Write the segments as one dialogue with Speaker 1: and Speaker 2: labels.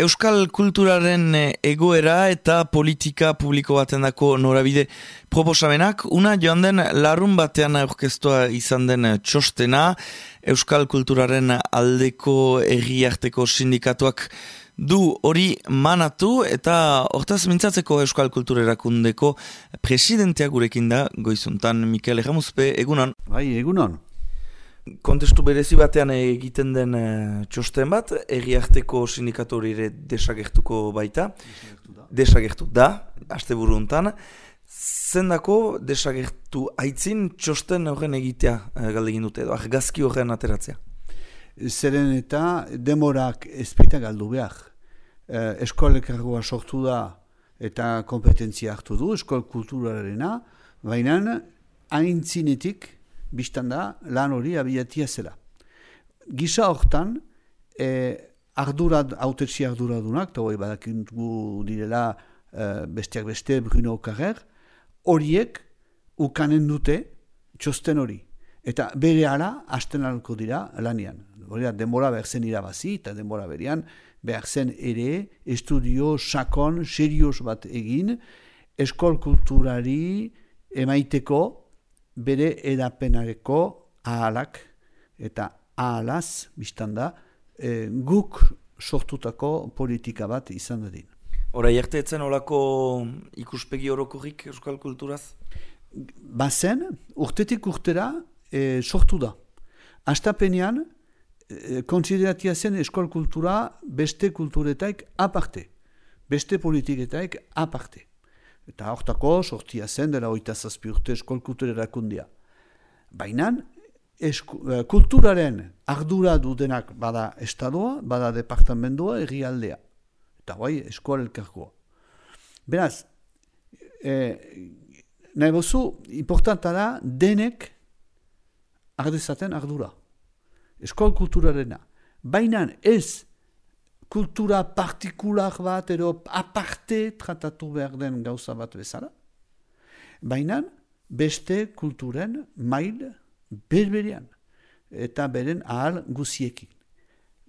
Speaker 1: Euskal kulturaren eh, egoera eta politika publiko baten dako norabide proposamenak, una joan den larun batean aurkeztua izan den txostena, Euskal kulturaren aldeko erriarteko sindikatuak du hori manatu eta hortaz mintzatzeko Euskal Kulturerakundeko presidentea gurekin da, goizuntan Mikel Egamuzpe, egunon.
Speaker 2: Bai, egunon
Speaker 1: kontestu berezi batean egiten den uh, txosten bat, erriarteko sindikatori ere desagertuko baita. Desagertu da, aste buru untan. Zendako desagertu aitzin txosten horren egitea uh, galdegin dute, edo argazki horren ateratzea?
Speaker 2: Zeren eta demorak ezpita galdu behar. Uh, Eskolekargoa sortu da eta kompetentzia hartu du, eskol kulturarena, baina haintzinetik, biztan da lan hori abiatia zela. Gisa hortan, e, ardurad, autetzi arduradunak, eta hori badakintu direla e, besteak beste Bruno Carrer, horiek ukanen dute txosten hori. Eta bere ara, hasten dira lanian. Hori denbora behar zen irabazi, eta denbora berean behar zen ere, estudio, sakon, serios bat egin, eskol kulturari emaiteko, bere edapenareko ahalak eta ahalaz, biztan da, e, guk sortutako politika bat izan dadin.
Speaker 1: Hora, jarteetzen olako ikuspegi orokorrik euskal kulturaz?
Speaker 2: Bazen, urtetik urtera e, sortu da. Astapenean, e, konsideratia zen eskol kultura beste kulturetaik aparte. Beste politiketaik aparte. Eta hortako sortia zen dela oita zazpi urte eskolkultura erakundia. Baina eh, kulturaren ardura dutenak bada estadua, bada departamentoa egialdea. Eta bai eskola elkarkoa. Beraz, e, nahi bozu, importanta da denek ardezaten ardura. Eskol kulturarena. Baina ez kultura partikular bat edo aparte tratatu behar den gauza bat bezala. Baina beste kulturen mail berberian eta beren ahal guziekin.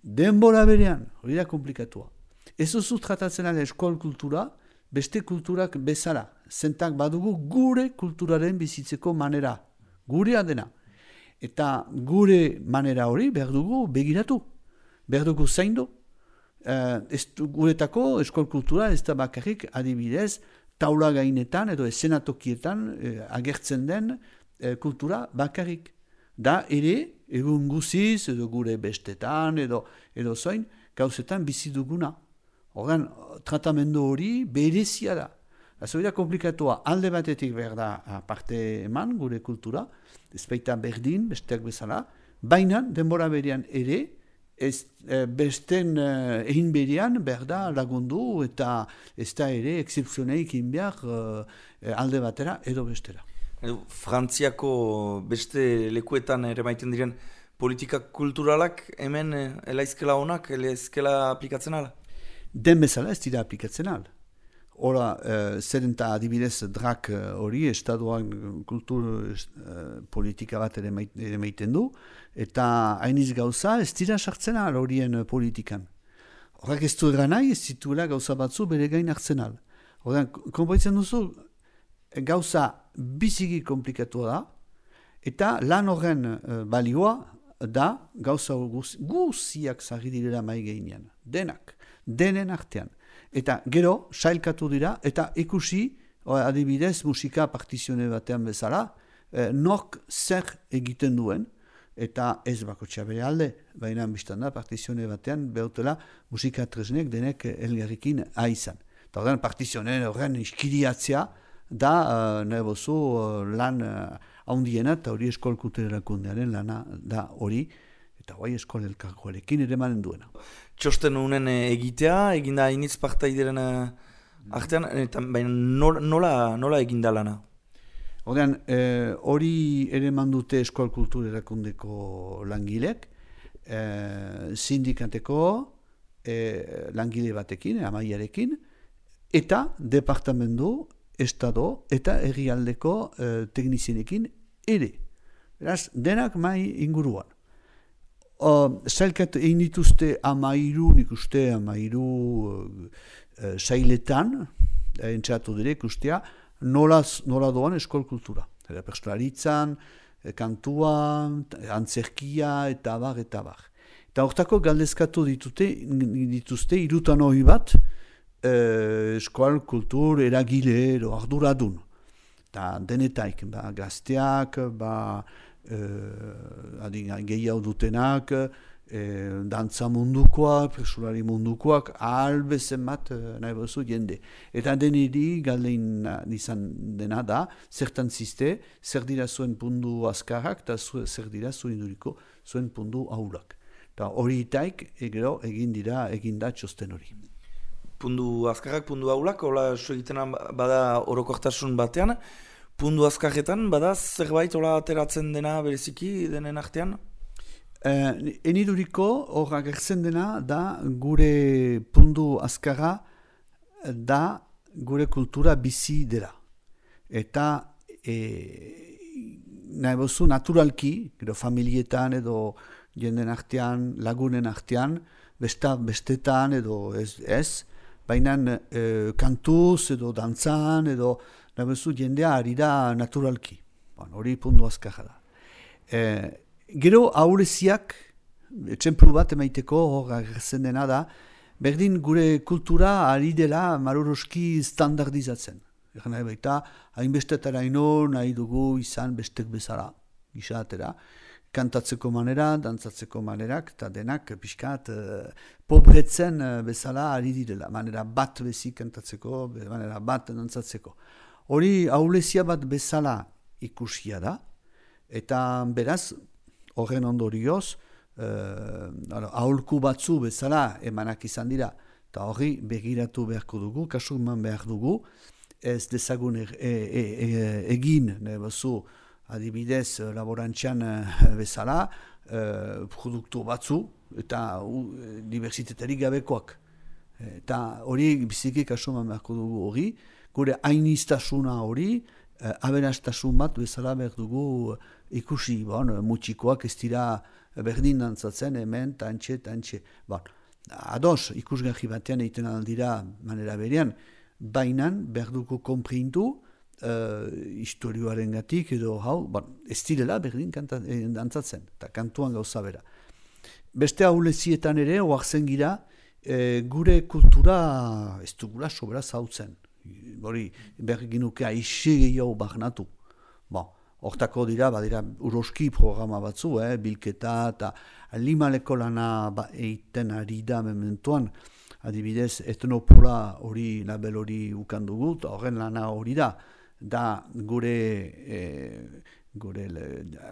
Speaker 2: Denbora berean, hori da komplikatua. Ez duzu tratatzen ala eskol kultura, beste kulturak bezala. Zentak badugu gure kulturaren bizitzeko manera. Gure adena. Eta gure manera hori behar dugu begiratu. Behar dugu zaindu. Uh, ez guretako eskol kultura ez da bakarrik adibidez taula gainetan edo esenatokietan uh, agertzen den uh, kultura bakarrik. Da ere, egun guziz edo gure bestetan edo edo zoin, gauzetan bizi duguna. Horren, tratamendu hori berezia da. Azoida komplikatua alde batetik behar da parte eman gure kultura, ez baita berdin, besteak bezala, baina denbora berian ere, ez e, besten e, egin berian berda lagundu eta ez da ere eksepzioneik inbiak e, e, alde batera edo bestera.
Speaker 1: Frantziako beste lekuetan ere maiten diren politika kulturalak hemen elaizkela honak, elaizkela aplikatzen ala?
Speaker 2: Den bezala ez dira aplikatzen ala. Hora, uh, zer adibidez drak hori, uh, estaduan kultur uh, politika bat ere maiten du, eta hainiz gauza ez dira sartzen al horien politikan. Horrak ez du nahi, ez zituela gauza batzu bere gain hartzen al. Horren, konpoitzen duzu, gauza biziki komplikatu da, eta lan horren uh, balioa da gauza guziak zarri direla mai Denak, denen artean. Eta gero, sailkatu dira, eta ikusi, adibidez, musika partizione batean bezala, eh, nok zer egiten duen, eta ez bako txabere alde, baina biztan da, partizione batean, behutela, musika tresnek denek elgarrikin aizan. Eta horren, partizione horren iskiriatzea, da, uh, nahi bozu, uh, lan haundiena, uh, eta hori eskolkutererakundearen lana da hori, eta guai eskol elkargoarekin ere manen duena.
Speaker 1: Txosten unen eh, egitea, eginda iniz partaideren eh, artean, eta baina nola, nola eginda lana?
Speaker 2: Odean, eh, hori ere mandute eskol kultur erakundeko langilek, e, sindikateko e, langile batekin, amaiarekin, eta departamendu, estado eta herrialdeko e, teknizienekin ere. Beraz, denak mai inguruan Zailkat egin dituzte amairu, nik uste amairu uh, sailetan, entzatu dire ikustea, nola, nola doan eskol kultura. Eta personalitzan, kantuan, antzerkia, eta bar, eta bar. Eta hortako galdezkatu ditute, dituzte irutan hori bat, eh, eskual kultur eragile edo arduradun. Eta denetaik, ba, gazteak, ba, eh, adin, gehiago dutenak, eh, dantza mundukoak, presulari mundukoak, albezen bat eh, nahi bozu jende. Eta deniri galdein izan dena da, zertan ziste, zer dira zuen pundu azkarrak, eta zer dira zuen duriko zuen pundu aulak. Eta hori itaik, egero, egin dira, egin da txosten hori.
Speaker 1: Pundu azkarrak, pundu aulak, hola egiten bada orokortasun batean, pundu azkarretan, bada zerbait hola ateratzen dena bereziki denen artean?
Speaker 2: Eh, eniduriko hor agertzen dena da gure pundu azkarra da gure kultura bizi dela. Eta e, nahi bozu naturalki, gero familietan edo jenden artean, lagunen artean, besta, bestetan edo ez, ez baina e, kantuz edo dantzan edo nabezu jendea ari da naturalki. Bon, hori pundu azkaja da. E, gero aurreziak, txemplu bat emaiteko hor agertzen dena da, berdin gure kultura ari dela maruroski standardizatzen. Egan nahi baita, hainbestetara ino nahi dugu izan bestek bezala, gizatera kantatzeko manera, dantzatzeko manerak, eta denak pixkat uh, pobretzen uh, bezala ari direla. Manera bat bezi kantatzeko, manera bat dantzatzeko. Hori aulezia bat bezala ikusia da, eta beraz, horren ondorioz, uh, aholku batzu bezala emanak izan dira, eta hori begiratu beharko dugu, kasu behar dugu, ez dezagun e, e, e, egin, ne, bazu, adibidez eh, laborantzian uh, bezala, produktu batzu eta uh, diversitaterik gabekoak. Eta hori biziki kasuman beharko dugu hori, gure hainiztasuna hori, uh, aberastasun bat bezala behar dugu ikusi, bon, mutxikoak ez dira berdin dantzatzen hemen, tantxe, tantxe. Bon, ados, ikusgarri batean egiten aldira manera berean, bainan behar dugu komprintu, uh, historioaren gatik edo hau, ba, ez direla berdin kanta, eh, dantzatzen, eta kantuan gauza bera. Beste haulezietan ere, oaxen gira, eh, gure kultura ez dugula sobera zautzen. Hori, behar ginuke aixe gehiago bagnatu. Ba, hortako dira, badira uroski programa batzu, eh, bilketa eta limaleko lana ba, eiten ari da mementuan, adibidez, etnopola hori label hori ukandugu, horren lana hori da da gure e, gure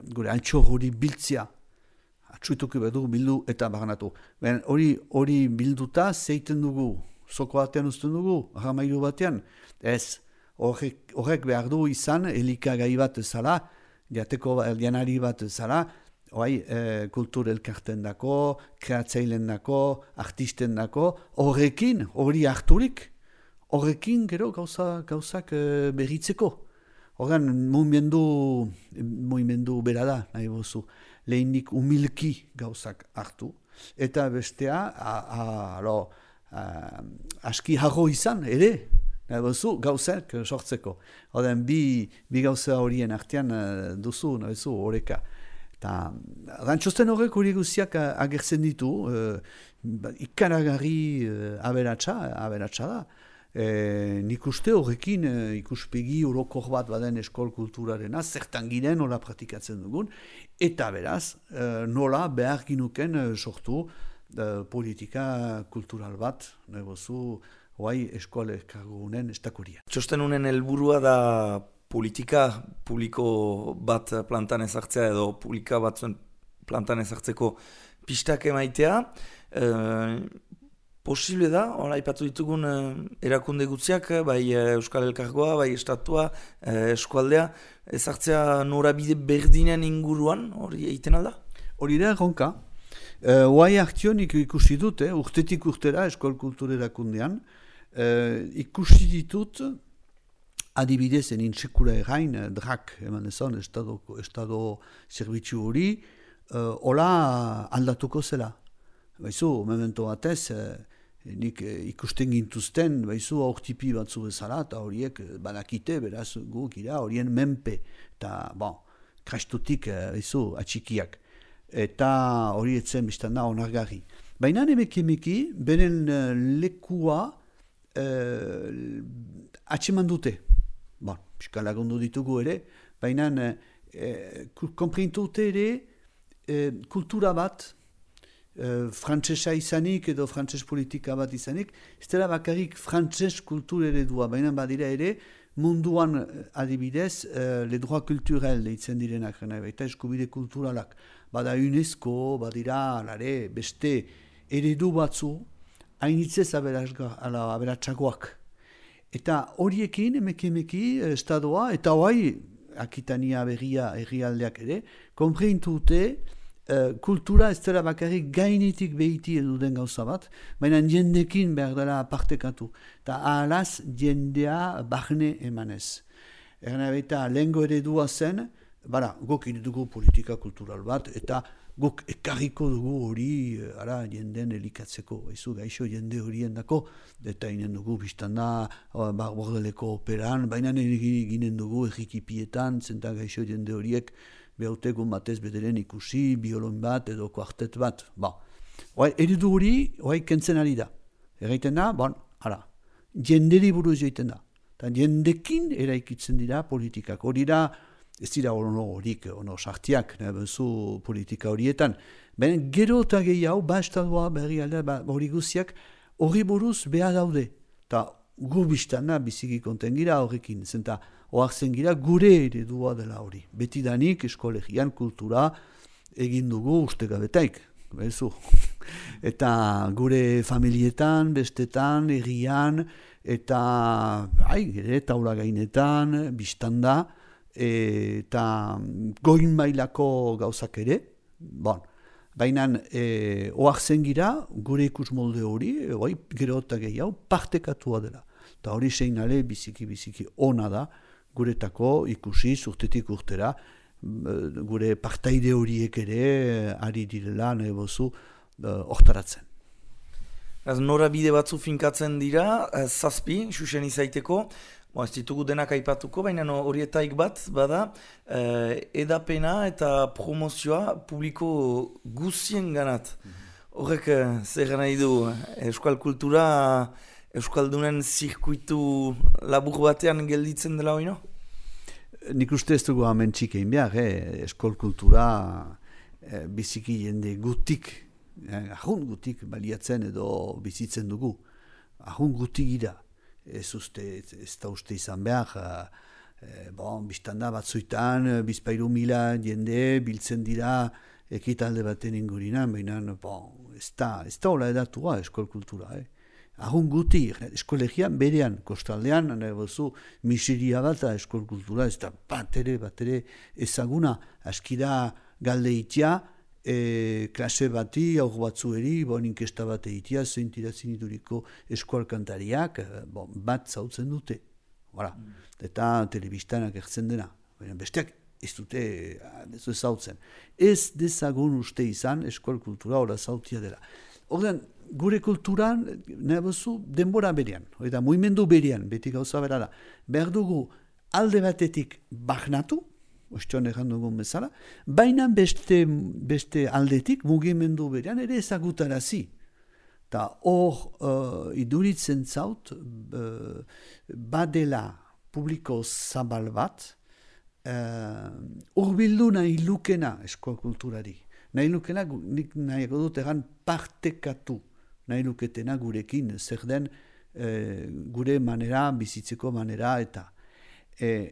Speaker 2: gure antxo hori biltzia atxuituko bedu bildu eta baganatu. Ben hori hori bilduta zeiten dugu soko batean uzten dugu ramairu batean ez horrek, horrek behar du izan elikagai bat zala jateko janari bat zala Oai, e, kultur elkarten dako, kreatzeilen dako, artisten dako, horrekin, hori harturik, horrekin gero gauza, gauzak e, berritzeko. Horren, muimendu, muimendu bera da, nahi bozu, lehenik umilki gauzak hartu. Eta bestea, a, a, alo, a, aski harro izan, ere, nahi bozu, gauzak sortzeko. Horren, bi, bi gauza horien artean uh, duzu, nahi bozu, horreka. Eta, rantxosten horrek hori guziak agertzen ditu, uh, ikaragarri uh, aberatsa, aberatsa da. E, nik uste horrekin e, ikuspegi urokor bat baden eskol kulturaren zertan ginen nola praktikatzen dugun, eta beraz e, nola behar ginuken e, sortu e, politika kultural bat, nebozu, hoai eskol eskagunen estakuria.
Speaker 1: Txosten unen helburua da politika publiko bat plantan ezartzea edo publika batzuen plantan ezartzeko pistak emaitea, e, posible da, hola, ipatu ditugun eh, erakunde gutziak, eh, bai Euskal Elkargoa, bai Estatua, Eskualdea, ezartzea norabide berdinen inguruan, hori egiten alda?
Speaker 2: Hori da, gonka. Uh, Oai hartionik ikusi dut, eh, urtetik urtera Eskual Kultur erakundean, ikusi ditut, adibidez, enin sekula erain, drak, eman ezan, estado, estado servitzu hori, uh, hola aldatuko zela. Baizu, memento batez, uh, nik uh, ikusten gintuzten, baizu, aurtipi batzu bezala, eta horiek badakite, beraz, gu gira, horien menpe, eta, bon, krastutik, uh, baizu, atxikiak. Eta hori etzen biztan da onargarri. Baina emeki beren uh, lekua uh, atseman dute. Bon, pixka lagundu ditugu ere, baina uh, ere uh, kultura bat, uh, frantsesa izanik edo frantses politika bat izanik, ez dela bakarrik frantses kultur eredua, baina badira ere, munduan adibidez, uh, le droit culturel deitzen direnak, eta eskubide kulturalak. Bada UNESCO, badira, alare, beste, eredu batzu hainitzez aberatsagoak. Eta horiekin, emeki emeki, estadoa, eta hoai, akitania berria errialdeak ere, kompreintu dute, kultura ez dela bakarrik gainetik behiti edu den gauza bat, baina jendekin behar dela partekatu. Eta ahalaz, jendea bahne emanez. Erna baita, lehengo eredua zen, bara, gokin dugu politika kultural bat, eta guk ekarriko dugu hori eh, ara jenden elikatzeko, ezu gaixo jende horien dako, eta inen dugu biztan da, ba, bordeleko operan, baina ginen dugu egikipietan, zenta gaixo jende horiek behautekun batez bederen ikusi, biolon bat edo kuartet bat. Ba. Oai, eridu hori, oai, kentzen ari da. Erraiten da, bon, ara, jenderi buruz joiten da. Eta jendekin eraikitzen dira politikak. Hori da, ez dira ono horik, ono sartiak, bezu politika horietan. Ben gero eta gehiago, ba estadua berri alda, ba, hori guziak, hori buruz behar daude. Ta gu biztana biziki konten gira horrekin, zenta oartzen gira gure eredua dela hori. Beti danik eskolegian kultura egin dugu uste gabetaik. Bezu. eta gure familietan, bestetan, errian, eta ai, ere, taula gainetan, biztanda, eta goin mailako gauzak ere, bon, baina e, oartzen gira, gure ikus molde hori, e, oi, gero eta gehiago, partekatua dela. Eta hori zein ale, biziki-biziki ona da, guretako ikusi, zurtetik urtera, gure partaide horiek ere, ari direla, nahi bozu, hortaratzen.
Speaker 1: Ez norabide batzu finkatzen dira, zazpi, xuxen izaiteko, Bo, ez ditugu denak aipatuko, baina no, horietaik bat, bada, eh, edapena eta promozioa publiko guzien ganat. Horrek, eh, zer nahi du, euskal kultura, euskaldunen zirkuitu labur batean gelditzen dela hori, no?
Speaker 2: Nik uste ez dugu hamen txikein behar, eh? eskol kultura eh, biziki jende gutik, eh, ahun gutik baliatzen edo bizitzen dugu. Ahun gutik gira ez uste, ez da uste izan behar, e, bon, biztanda batzuetan, bizpairu mila jende biltzen dira ekitalde baten ingurina, baina bon, ez da, ez da hola edatua eskol kultura, eh? Ahun guti, eskolegian berean, kostaldean, bozu, misiria bat eskol kultura, ez da bat ere, bat ere ezaguna, askira galde itia, e, klase bati, aur batzueri, bon, inkesta bat egitea, zein tiratzen iduriko eskualkantariak, e, bon, bat zautzen dute. Voilà. Mm. Eta telebistan agertzen dena. Besteak ez dute ez zautzen. Ez dezagun uste izan eskual kultura ora zautia dela. Ordean, gure kulturan, nahi denbora berean, eta muimendu berean, beti gauza bera da, behar dugu alde batetik bahnatu, ostion egan dugun bezala, baina beste, beste aldetik mugimendu berean ere ezagutarazi. Ta hor uh, iduritzen zaut uh, badela publiko zabal bat uh, urbildu nahi lukena eskola kulturari. Nahi lukena nik nahi dut egan partekatu nahi luketena gurekin zer den uh, gure manera, bizitzeko manera eta uh,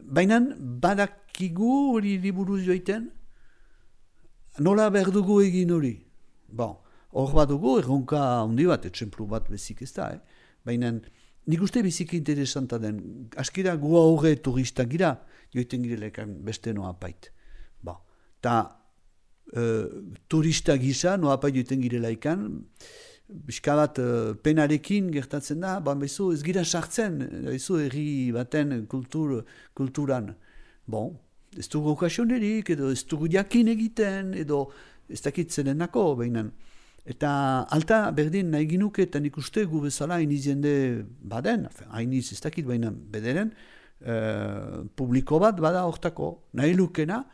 Speaker 2: Baina badakigu hori liburu joiten, nola behar dugu egin hori. Bon, hor bat dugu, erronka handi bat, etxemplu bat bezik ez da, eh? baina nik uste bezik interesanta den. Askira gu horre turista gira, joiten girelekan beste noa pait. Bon, ta uh, turista gisa, noa pait joiten girelaikan, biskabat uh, penarekin gertatzen da, ban bezu ez gira sartzen, bezu erri baten kultur, kulturan. Bon, ez dugu okasionerik, edo ez dugu jakin egiten, edo ez dakit nako, behinan. Eta alta berdin nahi ginuke, eta nik uste gu bezala hain izende baden, hain iz ez dakit behinan bederen, uh, publiko bat bada hortako, nahi lukena,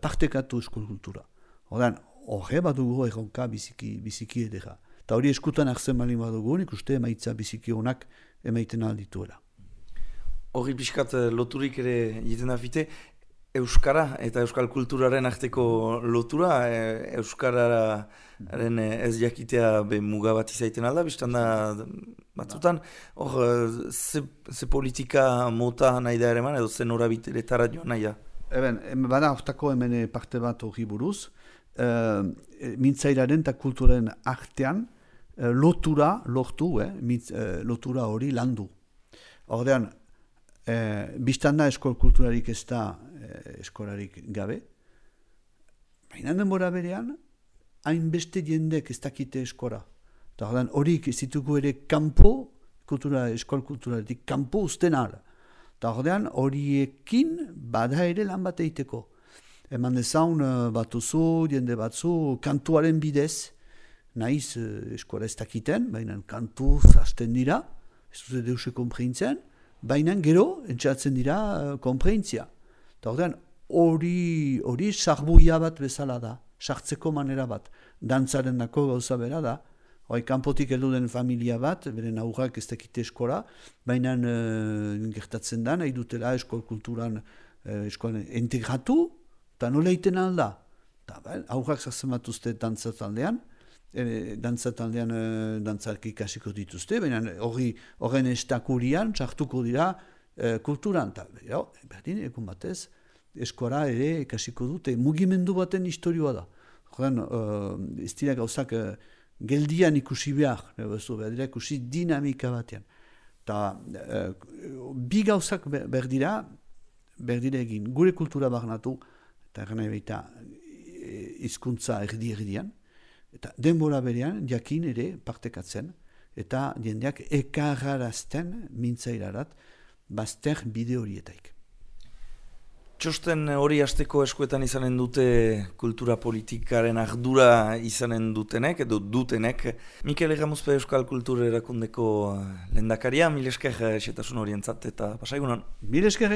Speaker 2: partekatu eskol kultura. Hordan, horre bat dugu erronka biziki, biziki edera. Eta hori eskutan hartzen bali badugu, nik uste emaitza biziki honak emaiten aldituela.
Speaker 1: Horri pixkat eh, loturik ere egiten da fite, Euskara eta Euskal kulturaren arteko lotura, e, Euskararen e, ez jakitea be muga bat izaiten alda, biztan da batzutan, hor, ze, ze politika mota nahi da ere man, edo zen horabiteletara joan nahi da?
Speaker 2: Eben, bada hortako hemen parte bat hori buruz, mintzairaren eta kulturaren artean, lotura, lortu, eh, mitz, lotura hori landu. Ordean, E, Bistan da eskol kulturarik ez da e, eskolarik gabe. Baina denbora berean, hainbeste jendek ez dakite eskora. Eta horik ez ditugu ere kanpo, kultura, eskol kulturarik kanpo usten ala. Eta horiekin bada ere lan bat egiteko. Eman dezaun batuzu, jende batzu, kantuaren bidez, naiz eskola ez dakiten, baina kantu zasten dira, ez dute deuse komprintzen, baina gero entzatzen dira uh, konpreintzia. Eta ordean, hori, hori sarbuia bat bezala da, sartzeko manera bat, dantzaren dako gauza bera da, hori kanpotik heldu den familia bat, beren aurrak ez dakite eskola, baina uh, gertatzen da, nahi dutela eskol kulturan uh, eskolan integratu, eta nola iten alda. Eta aurrak zartzen bat uste dantzataldean, e, dantzataldean e, dantzarki ikasiko dituzte, baina hori horren estakurian txartuko dira e, kulturan. Ta, jo, berdin, egun batez, eskora ere ikasiko dute, mugimendu baten historioa da. Horren, e, ez dira gauzak e, geldian ikusi behar, bezu, behar ikusi dinamika batean. Ta, e, bi gauzak berdira, berdira egin, gure kultura barnatu, eta gana ebita, hizkuntza erdi erdian, Eta denbora berean, jakin ere partekatzen, eta jendeak ekarrarazten mintzairarat, bazter bide horietaik.
Speaker 1: Txosten hori hasteko eskuetan izanen dute kultura politikaren ardura izanen dutenek, edo dutenek. Mikel Egamuzpe Euskal Kultura erakundeko lendakaria, mil esker esetasun horientzat eta pasaigunan.
Speaker 2: Mil esker